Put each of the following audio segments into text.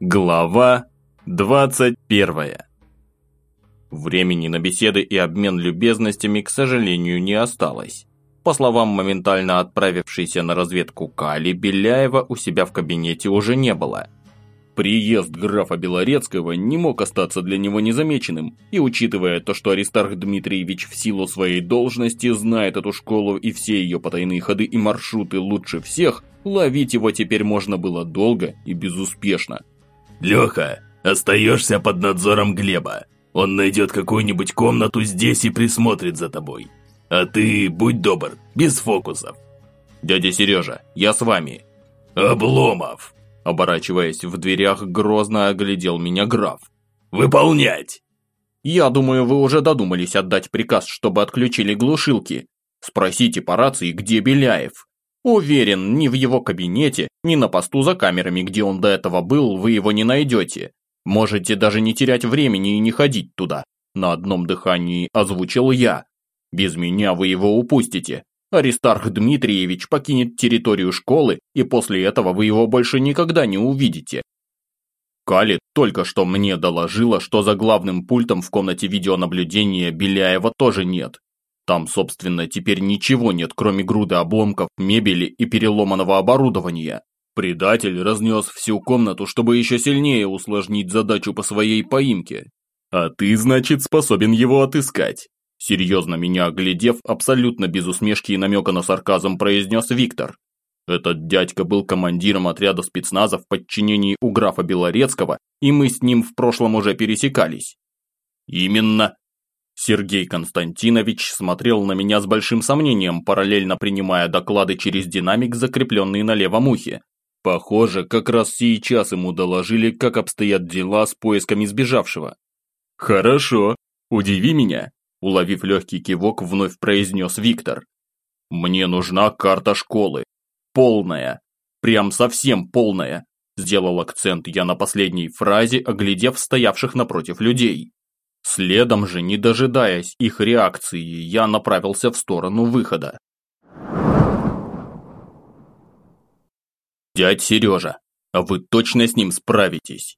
Глава 21 Времени на беседы и обмен любезностями, к сожалению, не осталось. По словам моментально отправившейся на разведку Кали, Беляева у себя в кабинете уже не было – Приезд графа Белорецкого не мог остаться для него незамеченным, и учитывая то, что Аристарх Дмитриевич в силу своей должности знает эту школу и все ее потайные ходы и маршруты лучше всех, ловить его теперь можно было долго и безуспешно. «Леха, остаешься под надзором Глеба. Он найдет какую-нибудь комнату здесь и присмотрит за тобой. А ты, будь добр, без фокусов». «Дядя Сережа, я с вами». «Обломов!» Оборачиваясь в дверях, грозно оглядел меня граф. «Выполнять!» «Я думаю, вы уже додумались отдать приказ, чтобы отключили глушилки. Спросите по рации, где Беляев. Уверен, ни в его кабинете, ни на посту за камерами, где он до этого был, вы его не найдете. Можете даже не терять времени и не ходить туда. На одном дыхании озвучил я. Без меня вы его упустите. Аристарх Дмитриевич покинет территорию школы, и после этого вы его больше никогда не увидите. Кали только что мне доложила, что за главным пультом в комнате видеонаблюдения Беляева тоже нет. Там, собственно, теперь ничего нет, кроме груды обломков, мебели и переломанного оборудования. Предатель разнес всю комнату, чтобы еще сильнее усложнить задачу по своей поимке. А ты, значит, способен его отыскать. Серьезно меня оглядев, абсолютно без усмешки и намека на сарказм произнес Виктор. Этот дядька был командиром отряда спецназа в подчинении у графа Белорецкого, и мы с ним в прошлом уже пересекались. Именно. Сергей Константинович смотрел на меня с большим сомнением, параллельно принимая доклады через динамик, закрепленный на левом ухе. Похоже, как раз сейчас ему доложили, как обстоят дела с поисками сбежавшего. Хорошо, удиви меня. Уловив легкий кивок, вновь произнес Виктор. «Мне нужна карта школы. Полная. Прям совсем полная», сделал акцент я на последней фразе, оглядев стоявших напротив людей. Следом же, не дожидаясь их реакции, я направился в сторону выхода. «Дядь Сережа, а вы точно с ним справитесь?»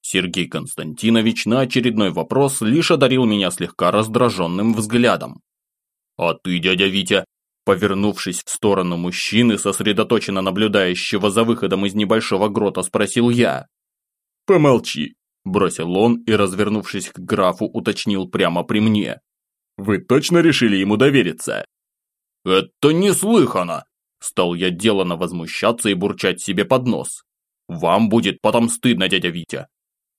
Сергей Константинович на очередной вопрос лишь одарил меня слегка раздраженным взглядом. «А ты, дядя Витя?» Повернувшись в сторону мужчины, сосредоточенно наблюдающего за выходом из небольшого грота, спросил я. «Помолчи», – бросил он и, развернувшись к графу, уточнил прямо при мне. «Вы точно решили ему довериться?» «Это неслыханно!» – стал я делано возмущаться и бурчать себе под нос. «Вам будет потом стыдно, дядя Витя.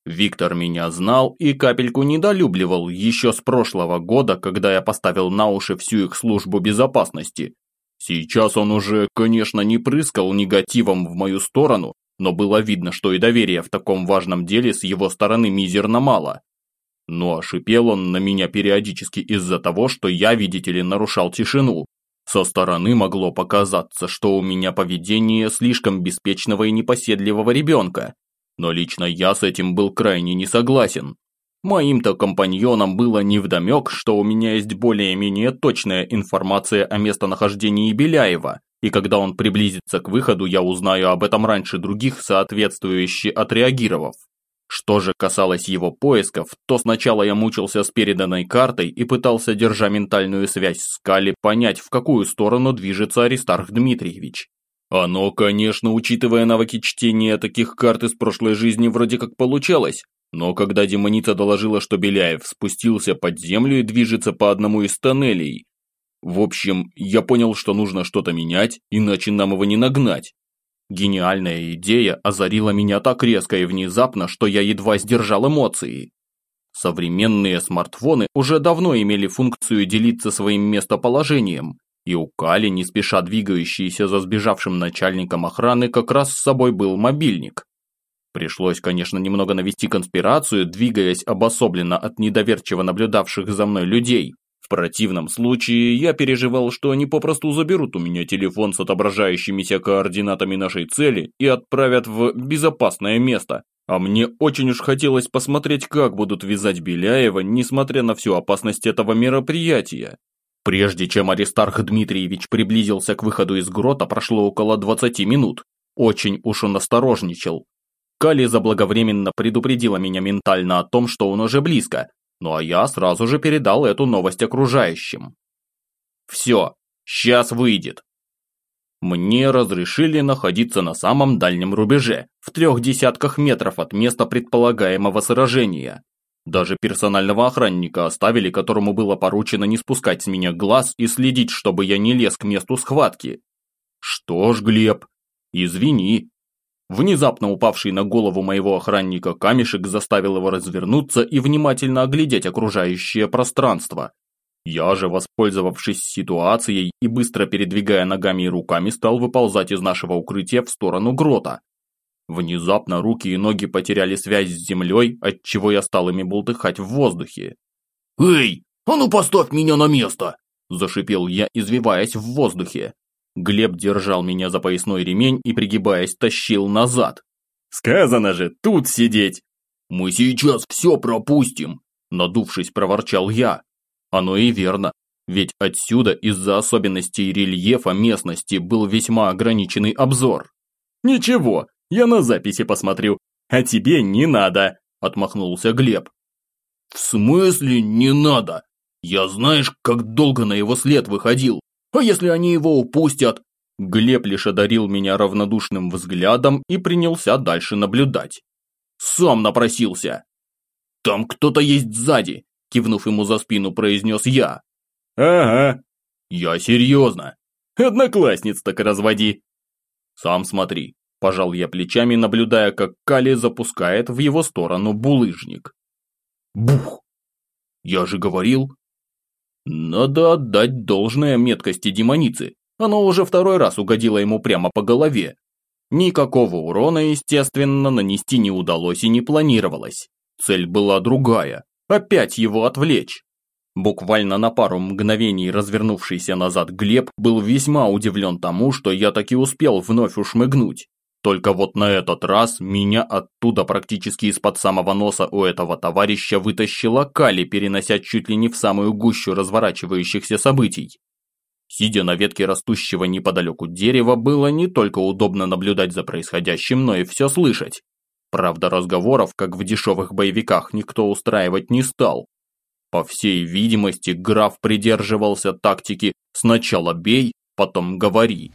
Виктор меня знал и капельку недолюбливал еще с прошлого года, когда я поставил на уши всю их службу безопасности. Сейчас он уже, конечно, не прыскал негативом в мою сторону, но было видно, что и доверия в таком важном деле с его стороны мизерно мало. Но ошипел он на меня периодически из-за того, что я, видите ли, нарушал тишину. Со стороны могло показаться, что у меня поведение слишком беспечного и непоседливого ребенка, но лично я с этим был крайне не согласен. Моим-то компаньонам было невдомек, что у меня есть более-менее точная информация о местонахождении Беляева, и когда он приблизится к выходу, я узнаю об этом раньше других, соответствующе отреагировав. Что же касалось его поисков, то сначала я мучился с переданной картой и пытался, держа ментальную связь с Кали, понять, в какую сторону движется Аристарх Дмитриевич. Оно, конечно, учитывая навыки чтения таких карт из прошлой жизни, вроде как получалось. Но когда демоница доложила, что Беляев спустился под землю и движется по одному из тоннелей, в общем, я понял, что нужно что-то менять, иначе нам его не нагнать. Гениальная идея озарила меня так резко и внезапно, что я едва сдержал эмоции. Современные смартфоны уже давно имели функцию делиться своим местоположением, и у Кали, не спеша двигающийся за сбежавшим начальником охраны, как раз с собой был мобильник. Пришлось, конечно, немного навести конспирацию, двигаясь обособленно от недоверчиво наблюдавших за мной людей. Противном случае я переживал, что они попросту заберут у меня телефон с отображающимися координатами нашей цели и отправят в безопасное место. А мне очень уж хотелось посмотреть, как будут вязать Беляева, несмотря на всю опасность этого мероприятия. Прежде чем Аристарх Дмитриевич приблизился к выходу из грота, прошло около 20 минут. Очень уж он осторожничал. Кали заблаговременно предупредила меня ментально о том, что он уже близко, ну а я сразу же передал эту новость окружающим. Все, сейчас выйдет. Мне разрешили находиться на самом дальнем рубеже, в трех десятках метров от места предполагаемого сражения. Даже персонального охранника оставили, которому было поручено не спускать с меня глаз и следить, чтобы я не лез к месту схватки. Что ж, Глеб, извини. Внезапно упавший на голову моего охранника камешек заставил его развернуться и внимательно оглядеть окружающее пространство. Я же, воспользовавшись ситуацией и быстро передвигая ногами и руками, стал выползать из нашего укрытия в сторону грота. Внезапно руки и ноги потеряли связь с землей, отчего я стал ими бултыхать в воздухе. «Эй, а ну поставь меня на место!» – зашипел я, извиваясь в воздухе. Глеб держал меня за поясной ремень и, пригибаясь, тащил назад. «Сказано же, тут сидеть!» «Мы сейчас все пропустим!» – надувшись, проворчал я. Оно и верно, ведь отсюда из-за особенностей рельефа местности был весьма ограниченный обзор. «Ничего, я на записи посмотрю, а тебе не надо», – отмахнулся Глеб. «В смысле не надо? Я знаешь, как долго на его след выходил. А если они его упустят?» Глеб лишь одарил меня равнодушным взглядом и принялся дальше наблюдать. «Сам напросился!» «Там кто-то есть сзади!» Кивнув ему за спину, произнес я. «Ага, я серьезно. Одноклассниц так разводи!» «Сам смотри, Пожал я плечами, наблюдая, как Кали запускает в его сторону булыжник. Бух! Я же говорил. Надо отдать должное меткости демоницы. Она уже второй раз угодила ему прямо по голове. Никакого урона, естественно, нанести не удалось и не планировалось. Цель была другая – опять его отвлечь. Буквально на пару мгновений развернувшийся назад Глеб был весьма удивлен тому, что я таки успел вновь ушмыгнуть. Только вот на этот раз меня оттуда практически из-под самого носа у этого товарища вытащила Кали, перенося чуть ли не в самую гущу разворачивающихся событий. Сидя на ветке растущего неподалеку дерева, было не только удобно наблюдать за происходящим, но и все слышать. Правда, разговоров, как в дешевых боевиках, никто устраивать не стал. По всей видимости, граф придерживался тактики «сначала бей, потом говори».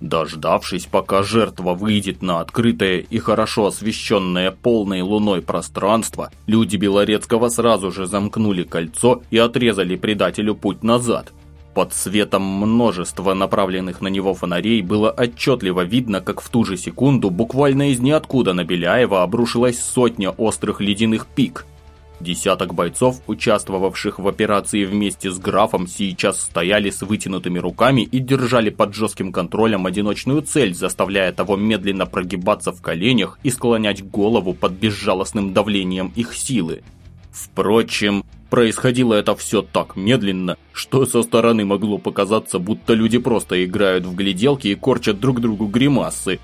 Дождавшись, пока жертва выйдет на открытое и хорошо освещенное полной луной пространство, люди Белорецкого сразу же замкнули кольцо и отрезали предателю путь назад. Под светом множества направленных на него фонарей было отчетливо видно, как в ту же секунду буквально из ниоткуда на Беляева обрушилась сотня острых ледяных пик – Десяток бойцов, участвовавших в операции вместе с графом, сейчас стояли с вытянутыми руками и держали под жестким контролем одиночную цель, заставляя того медленно прогибаться в коленях и склонять голову под безжалостным давлением их силы. Впрочем, происходило это все так медленно, что со стороны могло показаться, будто люди просто играют в гляделки и корчат друг другу гримасы,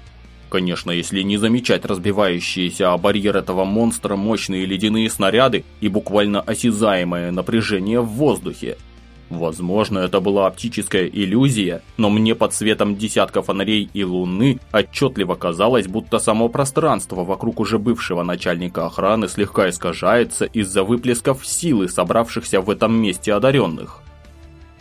Конечно, если не замечать разбивающиеся о барьер этого монстра мощные ледяные снаряды и буквально осязаемое напряжение в воздухе. Возможно, это была оптическая иллюзия, но мне под светом десятка фонарей и луны отчетливо казалось, будто само пространство вокруг уже бывшего начальника охраны слегка искажается из-за выплесков силы, собравшихся в этом месте одаренных.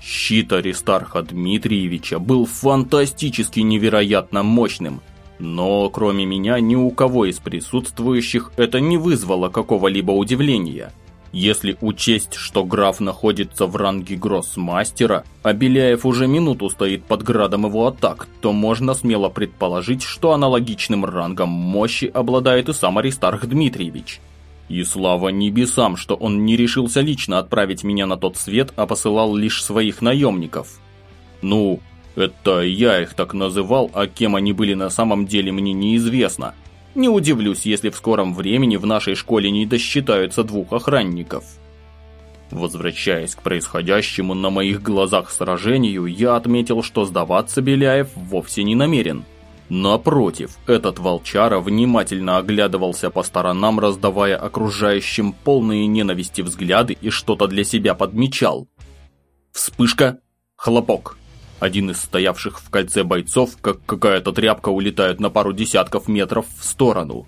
Щит Аристарха Дмитриевича был фантастически невероятно мощным – но кроме меня ни у кого из присутствующих это не вызвало какого-либо удивления. Если учесть, что граф находится в ранге гроссмастера, а Беляев уже минуту стоит под градом его атак, то можно смело предположить, что аналогичным рангом мощи обладает и сам Аристарх Дмитриевич. И слава небесам, что он не решился лично отправить меня на тот свет, а посылал лишь своих наемников. Ну, это я их так называл, а кем они были на самом деле мне неизвестно. Не удивлюсь, если в скором времени в нашей школе не досчитаются двух охранников. Возвращаясь к происходящему на моих глазах сражению, я отметил, что сдаваться Беляев вовсе не намерен. Напротив, этот волчара внимательно оглядывался по сторонам, раздавая окружающим полные ненависти взгляды и что-то для себя подмечал. Вспышка, хлопок. Один из стоявших в кольце бойцов, как какая-то тряпка, улетает на пару десятков метров в сторону.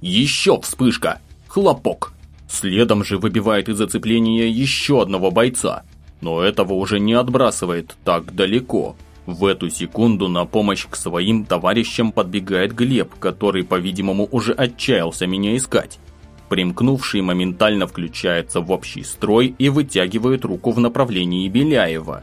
Еще вспышка. Хлопок. Следом же выбивает из зацепления еще одного бойца. Но этого уже не отбрасывает так далеко. В эту секунду на помощь к своим товарищам подбегает Глеб, который, по-видимому, уже отчаялся меня искать. Примкнувший моментально включается в общий строй и вытягивает руку в направлении Беляева.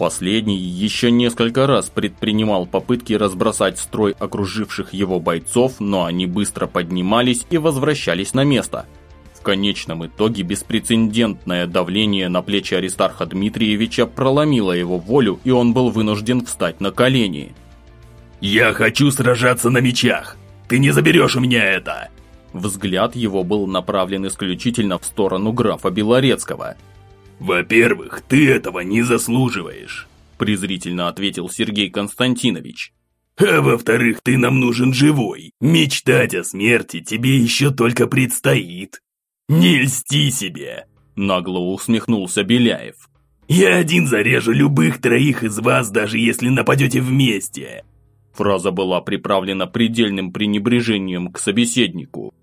Последний еще несколько раз предпринимал попытки разбросать строй окруживших его бойцов, но они быстро поднимались и возвращались на место – в конечном итоге беспрецедентное давление на плечи Аристарха Дмитриевича проломило его волю, и он был вынужден встать на колени. «Я хочу сражаться на мечах! Ты не заберешь у меня это!» Взгляд его был направлен исключительно в сторону графа Белорецкого. «Во-первых, ты этого не заслуживаешь», презрительно ответил Сергей Константинович. «А во-вторых, ты нам нужен живой. Мечтать о смерти тебе еще только предстоит». «Не льсти себе!» – нагло усмехнулся Беляев. «Я один зарежу любых троих из вас, даже если нападете вместе!» Фраза была приправлена предельным пренебрежением к собеседнику.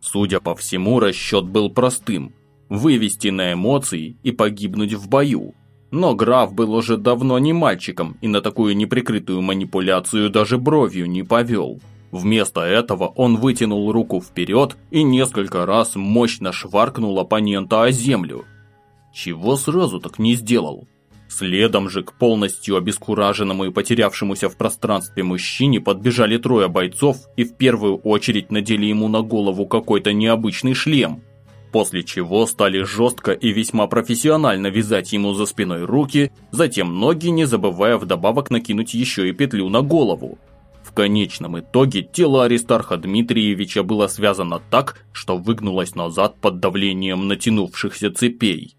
Судя по всему, расчет был простым – вывести на эмоции и погибнуть в бою. Но граф был уже давно не мальчиком и на такую неприкрытую манипуляцию даже бровью не повел. Вместо этого он вытянул руку вперед и несколько раз мощно шваркнул оппонента о землю. Чего сразу так не сделал? Следом же к полностью обескураженному и потерявшемуся в пространстве мужчине подбежали трое бойцов и в первую очередь надели ему на голову какой-то необычный шлем. После чего стали жестко и весьма профессионально вязать ему за спиной руки, затем ноги, не забывая вдобавок накинуть еще и петлю на голову. В конечном итоге тело Аристарха Дмитриевича было связано так, что выгнулось назад под давлением натянувшихся цепей.